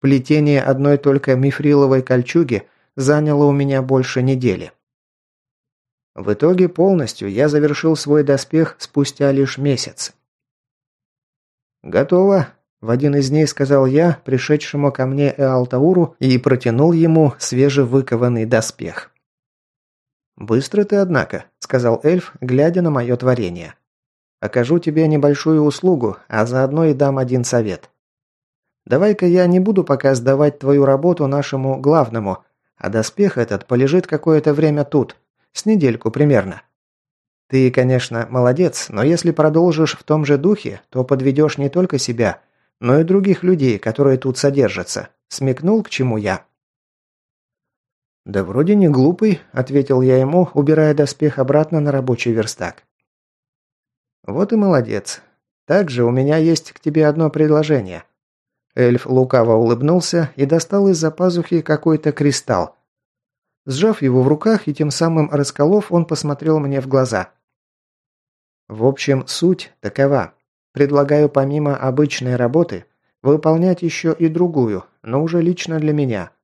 Плетение одной только мифриловой кольчуги заняло у меня больше недели. В итоге полностью я завершил свой доспех спустя лишь месяц. «Готово», – в один из дней сказал я, пришедшему ко мне Эалтауру, и протянул ему свежевыкованный доспех. «Быстро ты, однако», – сказал эльф, глядя на мое творение. «Окажу тебе небольшую услугу, а заодно и дам один совет. Давай-ка я не буду пока сдавать твою работу нашему главному, а доспех этот полежит какое-то время тут, с недельку примерно. Ты, конечно, молодец, но если продолжишь в том же духе, то подведешь не только себя, но и других людей, которые тут содержатся. Смекнул, к чему я?» «Да вроде не глупый», – ответил я ему, убирая доспех обратно на рабочий верстак. «Вот и молодец. Также у меня есть к тебе одно предложение». Эльф лукаво улыбнулся и достал из-за пазухи какой-то кристалл. Сжав его в руках и тем самым расколов, он посмотрел мне в глаза. В общем, суть такова. Предлагаю помимо обычной работы выполнять еще и другую, но уже лично для меня –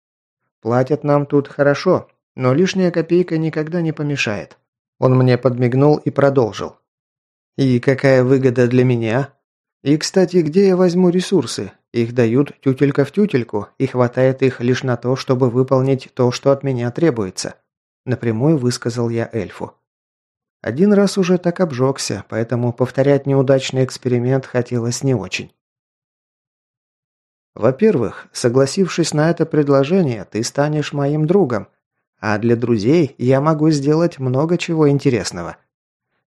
Платят нам тут хорошо, но лишняя копейка никогда не помешает». Он мне подмигнул и продолжил. «И какая выгода для меня? И, кстати, где я возьму ресурсы? Их дают тютелька в тютельку, и хватает их лишь на то, чтобы выполнить то, что от меня требуется», напрямую высказал я эльфу. Один раз уже так обжегся, поэтому повторять неудачный эксперимент хотелось не очень. Во-первых, согласившись на это предложение, ты станешь моим другом, а для друзей я могу сделать много чего интересного.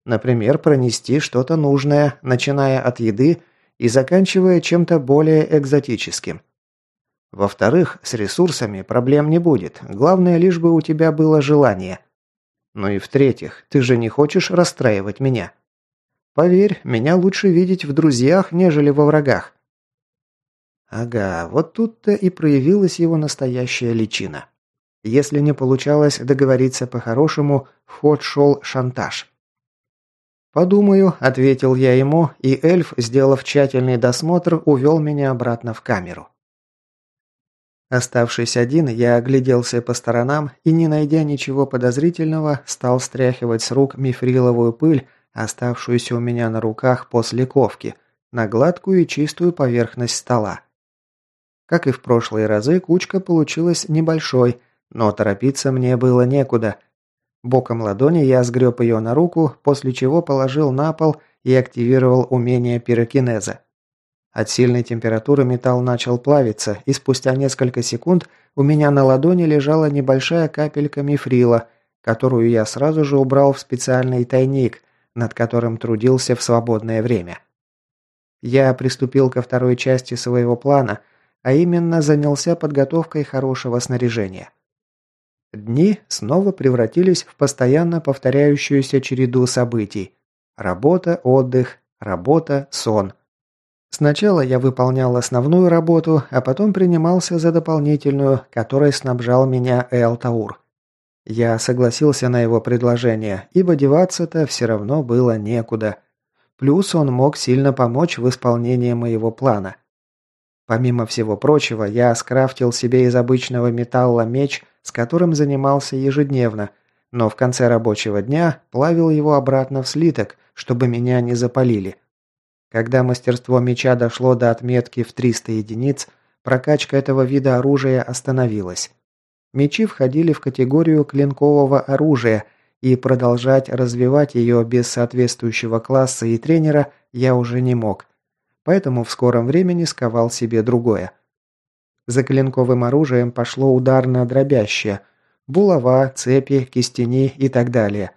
Например, пронести что-то нужное, начиная от еды и заканчивая чем-то более экзотическим. Во-вторых, с ресурсами проблем не будет, главное лишь бы у тебя было желание. Ну и в-третьих, ты же не хочешь расстраивать меня. Поверь, меня лучше видеть в друзьях, нежели во врагах. Ага, вот тут-то и проявилась его настоящая личина. Если не получалось договориться по-хорошему, в ход шел шантаж. «Подумаю», – ответил я ему, и эльф, сделав тщательный досмотр, увел меня обратно в камеру. Оставшись один, я огляделся по сторонам и, не найдя ничего подозрительного, стал стряхивать с рук мифриловую пыль, оставшуюся у меня на руках после ковки, на гладкую и чистую поверхность стола. Как и в прошлые разы, кучка получилась небольшой, но торопиться мне было некуда. Боком ладони я сгреб ее на руку, после чего положил на пол и активировал умение пирокинеза. От сильной температуры металл начал плавиться, и спустя несколько секунд у меня на ладони лежала небольшая капелька мифрила, которую я сразу же убрал в специальный тайник, над которым трудился в свободное время. Я приступил ко второй части своего плана – а именно занялся подготовкой хорошего снаряжения. Дни снова превратились в постоянно повторяющуюся череду событий. Работа, отдых, работа, сон. Сначала я выполнял основную работу, а потом принимался за дополнительную, которой снабжал меня Эл Таур. Я согласился на его предложение, ибо деваться-то все равно было некуда. Плюс он мог сильно помочь в исполнении моего плана – Помимо всего прочего, я скрафтил себе из обычного металла меч, с которым занимался ежедневно, но в конце рабочего дня плавил его обратно в слиток, чтобы меня не запалили. Когда мастерство меча дошло до отметки в 300 единиц, прокачка этого вида оружия остановилась. Мечи входили в категорию клинкового оружия, и продолжать развивать ее без соответствующего класса и тренера я уже не мог – поэтому в скором времени сковал себе другое. За клинковым оружием пошло ударно-дробящее, булава, цепи, кистени и так далее.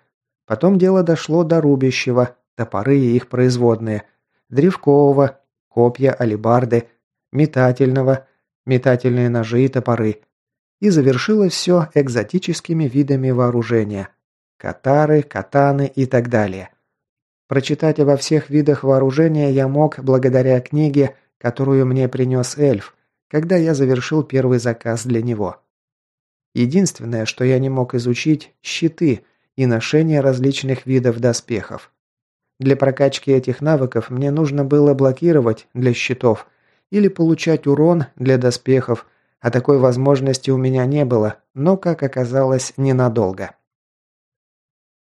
Потом дело дошло до рубящего, топоры и их производные, древкового, копья, алебарды, метательного, метательные ножи и топоры. И завершилось все экзотическими видами вооружения. Катары, катаны и так далее. Прочитать обо всех видах вооружения я мог благодаря книге, которую мне принес эльф, когда я завершил первый заказ для него. Единственное, что я не мог изучить – щиты и ношение различных видов доспехов. Для прокачки этих навыков мне нужно было блокировать для щитов или получать урон для доспехов, а такой возможности у меня не было, но, как оказалось, ненадолго.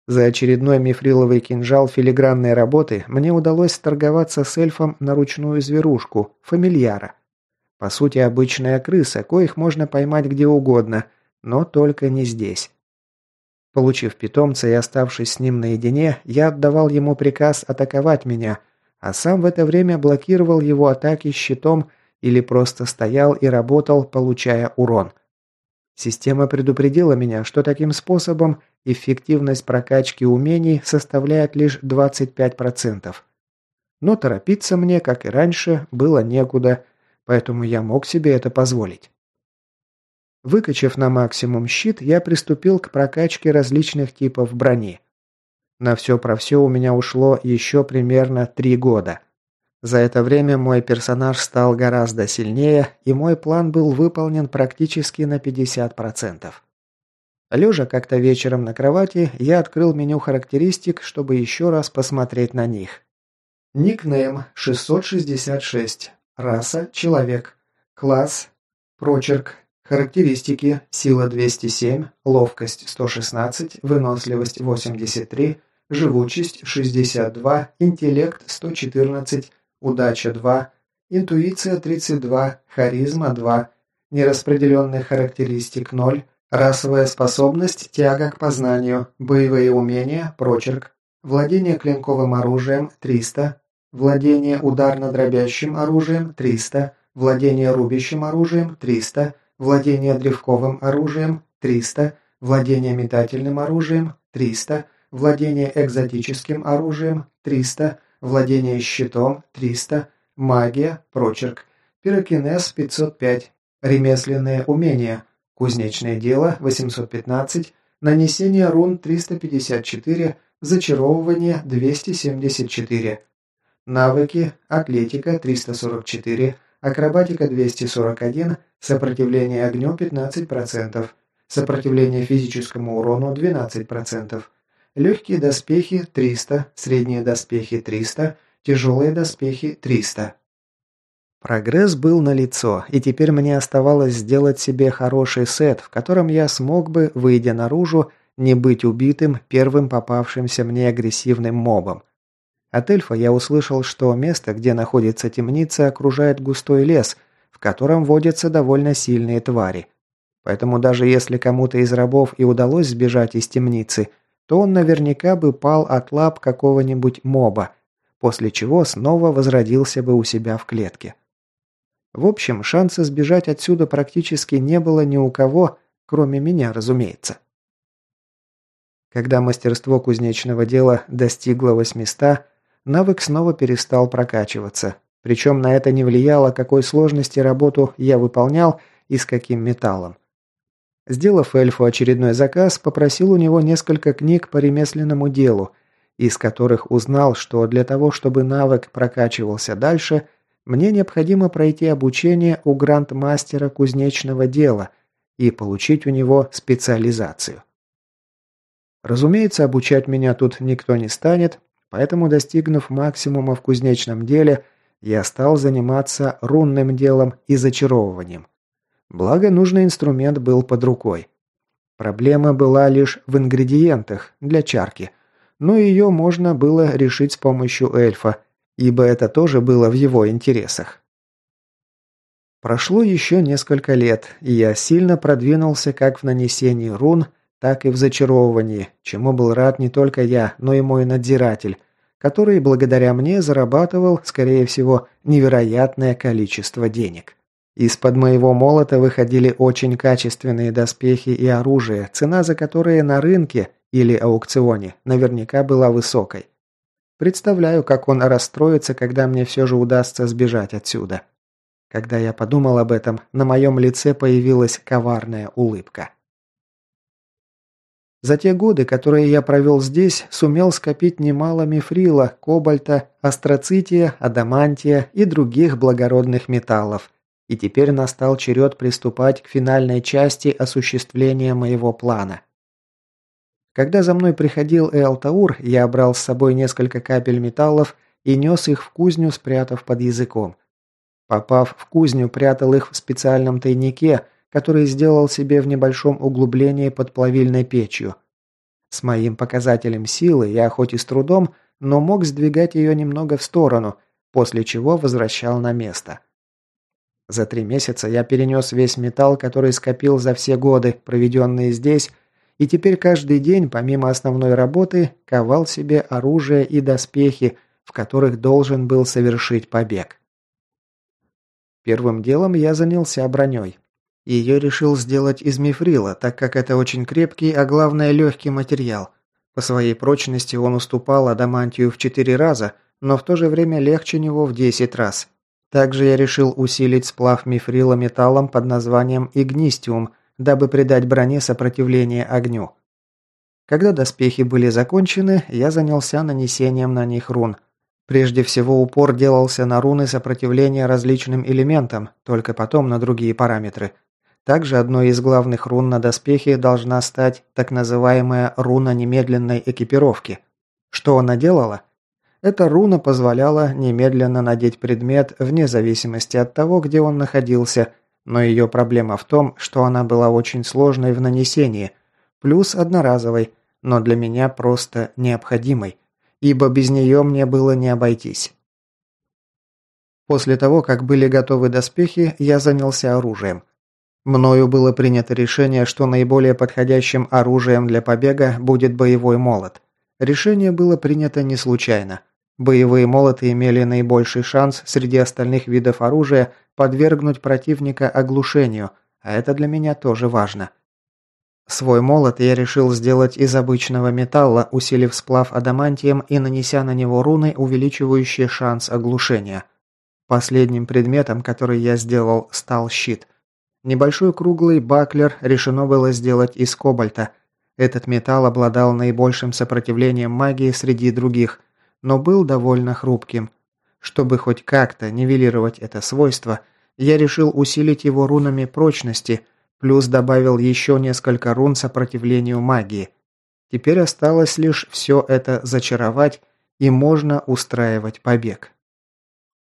За очередной мифриловый кинжал филигранной работы мне удалось торговаться с эльфом на ручную зверушку, фамильяра. По сути, обычная крыса, коих можно поймать где угодно, но только не здесь. Получив питомца и оставшись с ним наедине, я отдавал ему приказ атаковать меня, а сам в это время блокировал его атаки щитом или просто стоял и работал, получая урон. Система предупредила меня, что таким способом эффективность прокачки умений составляет лишь 25%. Но торопиться мне, как и раньше, было некуда, поэтому я мог себе это позволить. Выкачав на максимум щит, я приступил к прокачке различных типов брони. На все про все у меня ушло еще примерно три года – за это время мой персонаж стал гораздо сильнее, и мой план был выполнен практически на 50%. Лежа как-то вечером на кровати, я открыл меню характеристик, чтобы еще раз посмотреть на них. Никнейм 666. Раса – человек. Класс – прочерк. Характеристики – сила 207, ловкость 116, выносливость 83, живучесть 62, интеллект 114, удача 2, интуиция 32, харизма 2, нераспределенных характеристик 0, расовая способность, тяга к познанию, боевые умения, прочерк, владение клинковым оружием 300, владение ударно-дробящим оружием 300, владение рубящим оружием 300, владение древковым оружием 300, владение метательным оружием 300, владение экзотическим оружием 300, Владение щитом – 300. Магия – прочерк. Пирокинез – 505. Ремесленные умения. Кузнечное дело – 815. Нанесение рун – 354. Зачаровывание – 274. Навыки – атлетика – 344. Акробатика – 241. Сопротивление огню – 15%. Сопротивление физическому урону – 12%. Легкие доспехи – 300, средние доспехи – 300, тяжелые доспехи – 300. Прогресс был налицо, и теперь мне оставалось сделать себе хороший сет, в котором я смог бы, выйдя наружу, не быть убитым первым попавшимся мне агрессивным мобом. От эльфа я услышал, что место, где находится темница, окружает густой лес, в котором водятся довольно сильные твари. Поэтому даже если кому-то из рабов и удалось сбежать из темницы, то он наверняка бы пал от лап какого-нибудь моба, после чего снова возродился бы у себя в клетке. В общем, шанса сбежать отсюда практически не было ни у кого, кроме меня, разумеется. Когда мастерство кузнечного дела достигло 800, навык снова перестал прокачиваться. Причем на это не влияло, какой сложности работу я выполнял и с каким металлом. Сделав эльфу очередной заказ, попросил у него несколько книг по ремесленному делу, из которых узнал, что для того, чтобы навык прокачивался дальше, мне необходимо пройти обучение у грандмастера кузнечного дела и получить у него специализацию. Разумеется, обучать меня тут никто не станет, поэтому, достигнув максимума в кузнечном деле, я стал заниматься рунным делом и зачаровыванием. Благо, нужный инструмент был под рукой. Проблема была лишь в ингредиентах для чарки, но ее можно было решить с помощью эльфа, ибо это тоже было в его интересах. Прошло еще несколько лет, и я сильно продвинулся как в нанесении рун, так и в зачаровывании, чему был рад не только я, но и мой надзиратель, который благодаря мне зарабатывал, скорее всего, невероятное количество денег. Из-под моего молота выходили очень качественные доспехи и оружие, цена за которые на рынке или аукционе наверняка была высокой. Представляю, как он расстроится, когда мне все же удастся сбежать отсюда. Когда я подумал об этом, на моем лице появилась коварная улыбка. За те годы, которые я провел здесь, сумел скопить немало мифрила, кобальта, астроцития, адамантия и других благородных металлов. И теперь настал черед приступать к финальной части осуществления моего плана. Когда за мной приходил Эалтаур, я брал с собой несколько капель металлов и нес их в кузню, спрятав под языком. Попав в кузню, прятал их в специальном тайнике – который сделал себе в небольшом углублении под плавильной печью. С моим показателем силы я хоть и с трудом, но мог сдвигать ее немного в сторону, после чего возвращал на место. За три месяца я перенес весь металл, который скопил за все годы, проведенные здесь, и теперь каждый день, помимо основной работы, ковал себе оружие и доспехи, в которых должен был совершить побег. Первым делом я занялся броней. Ее решил сделать из мифрила, так как это очень крепкий, а главное легкий материал. По своей прочности он уступал адамантию в 4 раза, но в то же время легче него в 10 раз. Также я решил усилить сплав мифрила металлом под названием игнистиум, дабы придать броне сопротивление огню. Когда доспехи были закончены, я занялся нанесением на них рун. Прежде всего упор делался на руны сопротивления различным элементам, только потом на другие параметры – также одной из главных рун на доспехе должна стать так называемая руна немедленной экипировки. Что она делала? Эта руна позволяла немедленно надеть предмет вне зависимости от того, где он находился, но ее проблема в том, что она была очень сложной в нанесении, плюс одноразовой, но для меня просто необходимой, ибо без нее мне было не обойтись. После того, как были готовы доспехи, я занялся оружием. Мною было принято решение, что наиболее подходящим оружием для побега будет боевой молот. Решение было принято не случайно. Боевые молоты имели наибольший шанс среди остальных видов оружия подвергнуть противника оглушению, а это для меня тоже важно. Свой молот я решил сделать из обычного металла, усилив сплав адамантием и нанеся на него руны, увеличивающие шанс оглушения. Последним предметом, который я сделал, стал щит – Небольшой круглый баклер решено было сделать из кобальта. Этот металл обладал наибольшим сопротивлением магии среди других, но был довольно хрупким. Чтобы хоть как-то нивелировать это свойство, я решил усилить его рунами прочности, плюс добавил еще несколько рун сопротивлению магии. Теперь осталось лишь все это зачаровать, и можно устраивать побег.